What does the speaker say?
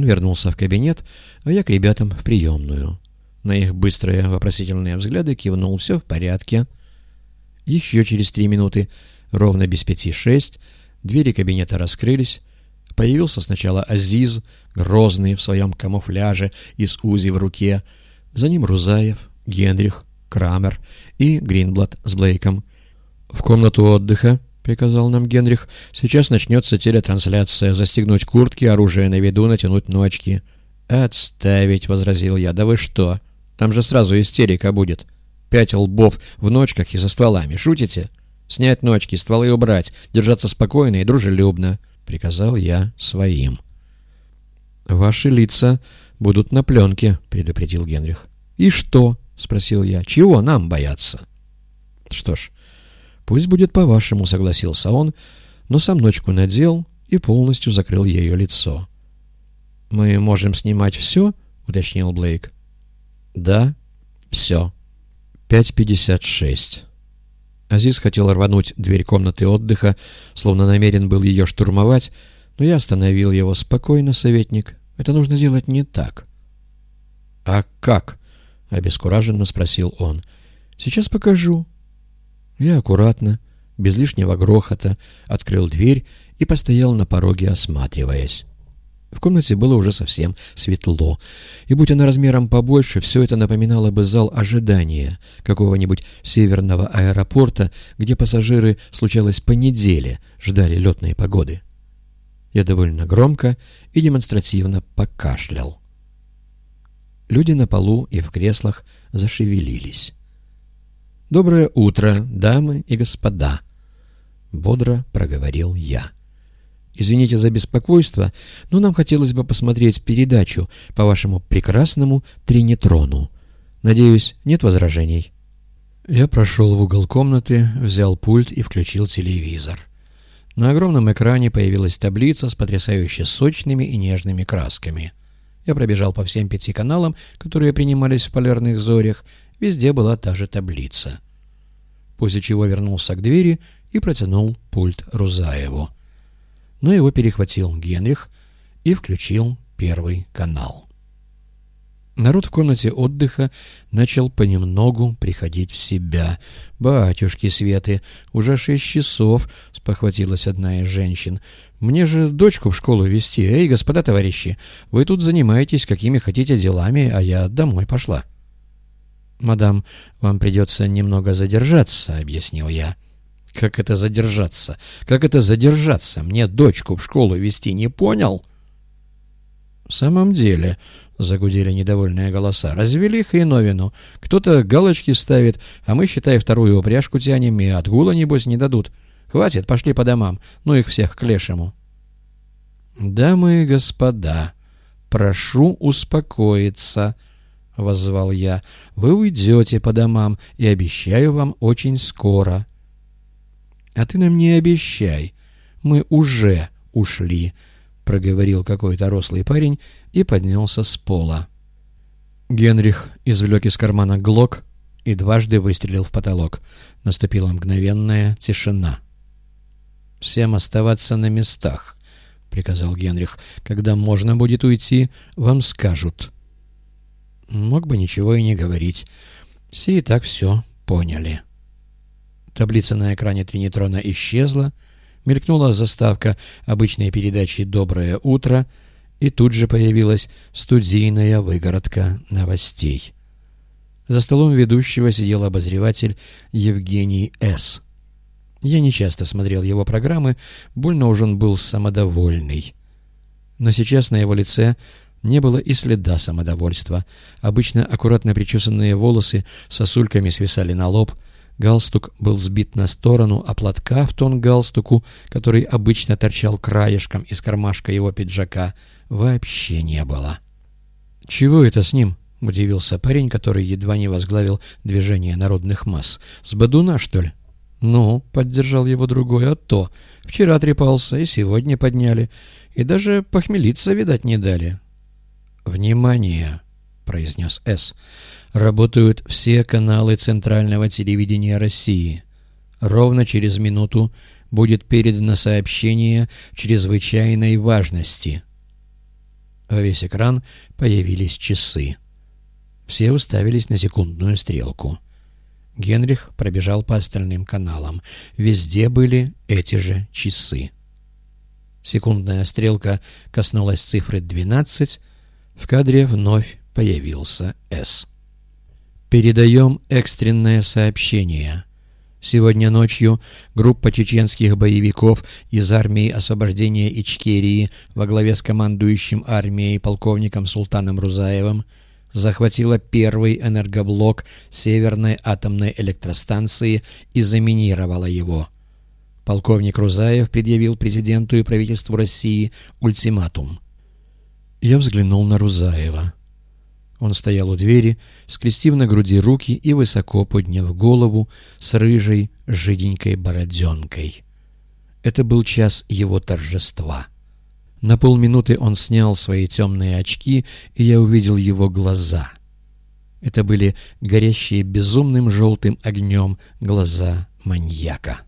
Он вернулся в кабинет, а я к ребятам в приемную. На их быстрые вопросительные взгляды кивнул «все в порядке». Еще через три минуты, ровно без пяти шесть, двери кабинета раскрылись. Появился сначала Азиз, грозный в своем камуфляже и с УЗИ в руке. За ним Рузаев, Генрих, Крамер и Гринблад с Блейком. «В комнату отдыха», — приказал нам Генрих. «Сейчас начнется телетрансляция. Застегнуть куртки, оружие на виду, натянуть ночки». «Отставить», — возразил я. «Да вы что? Там же сразу истерика будет. Пять лбов в ночках и за стволами. Шутите? Снять ночки, стволы убрать, держаться спокойно и дружелюбно», — приказал я своим. «Ваши лица будут на пленке», — предупредил Генрих. «И что?» — спросил я. «Чего нам бояться?» «Что ж, пусть будет по-вашему», — согласился он, но сам ночку надел и полностью закрыл ее лицо. «Мы можем снимать все?» — уточнил Блейк. «Да, все. 5.56». Азиз хотел рвануть дверь комнаты отдыха, словно намерен был ее штурмовать, но я остановил его. «Спокойно, советник. Это нужно делать не так». «А как?» — обескураженно спросил он. «Сейчас покажу». Я аккуратно, без лишнего грохота, открыл дверь и постоял на пороге, осматриваясь. В комнате было уже совсем светло, и будь она размером побольше, все это напоминало бы зал ожидания какого-нибудь северного аэропорта, где пассажиры, случалось по неделе, ждали летной погоды. Я довольно громко и демонстративно покашлял. Люди на полу и в креслах зашевелились. «Доброе утро, дамы и господа!» — бодро проговорил я. «Извините за беспокойство, но нам хотелось бы посмотреть передачу по вашему прекрасному тринитрону. Надеюсь, нет возражений?» Я прошел в угол комнаты, взял пульт и включил телевизор. На огромном экране появилась таблица с потрясающе сочными и нежными красками — я пробежал по всем пяти каналам, которые принимались в полярных зорях. Везде была та же таблица. После чего вернулся к двери и протянул пульт Рузаеву. Но его перехватил Генрих и включил первый канал. Народ в комнате отдыха начал понемногу приходить в себя. «Батюшки Светы, уже шесть часов», — спохватилась одна из женщин. «Мне же дочку в школу везти. Эй, господа товарищи, вы тут занимаетесь какими хотите делами, а я домой пошла». «Мадам, вам придется немного задержаться», — объяснил я. «Как это задержаться? Как это задержаться? Мне дочку в школу везти не понял?» «В самом деле», — загудели недовольные голоса, — «развели хреновину. Кто-то галочки ставит, а мы, считай, вторую упряжку тянем, и отгула, небось, не дадут. Хватит, пошли по домам, ну их всех к лешему». «Дамы и господа, прошу успокоиться», — воззвал я. «Вы уйдете по домам, и обещаю вам очень скоро». «А ты нам не обещай. Мы уже ушли», проговорил какой-то рослый парень и поднялся с пола. Генрих извлек из кармана глок и дважды выстрелил в потолок. Наступила мгновенная тишина. «Всем оставаться на местах», — приказал Генрих. «Когда можно будет уйти, вам скажут». Мог бы ничего и не говорить. Все и так все поняли. Таблица на экране Твинитрона исчезла, — Мелькнула заставка обычной передачи «Доброе утро», и тут же появилась студийная выгородка новостей. За столом ведущего сидел обозреватель Евгений С. Я не часто смотрел его программы, больно уж он был самодовольный. Но сейчас на его лице не было и следа самодовольства. Обычно аккуратно причесанные волосы сосульками свисали на лоб — Галстук был сбит на сторону, а платка в тон галстуку, который обычно торчал краешком из кармашка его пиджака, вообще не было. «Чего это с ним?» — удивился парень, который едва не возглавил движение народных масс. «С Бадуна, что ли?» «Ну», — поддержал его другой, — «а то. Вчера трепался, и сегодня подняли. И даже похмелиться, видать, не дали». «Внимание!» — произнес «С» работают все каналы Центрального телевидения России. Ровно через минуту будет передано сообщение чрезвычайной важности. Во весь экран появились часы. Все уставились на секундную стрелку. Генрих пробежал по остальным каналам. Везде были эти же часы. Секундная стрелка коснулась цифры 12. В кадре вновь появился «С». Передаем экстренное сообщение. Сегодня ночью группа чеченских боевиков из армии освобождения Ичкерии во главе с командующим армией полковником Султаном Рузаевым захватила первый энергоблок Северной атомной электростанции и заминировала его. Полковник Рузаев предъявил президенту и правительству России ультиматум. Я взглянул на Рузаева. Он стоял у двери, скрестив на груди руки и высоко подняв голову с рыжей жиденькой бороденкой. Это был час его торжества. На полминуты он снял свои темные очки, и я увидел его глаза. Это были горящие безумным желтым огнем глаза маньяка.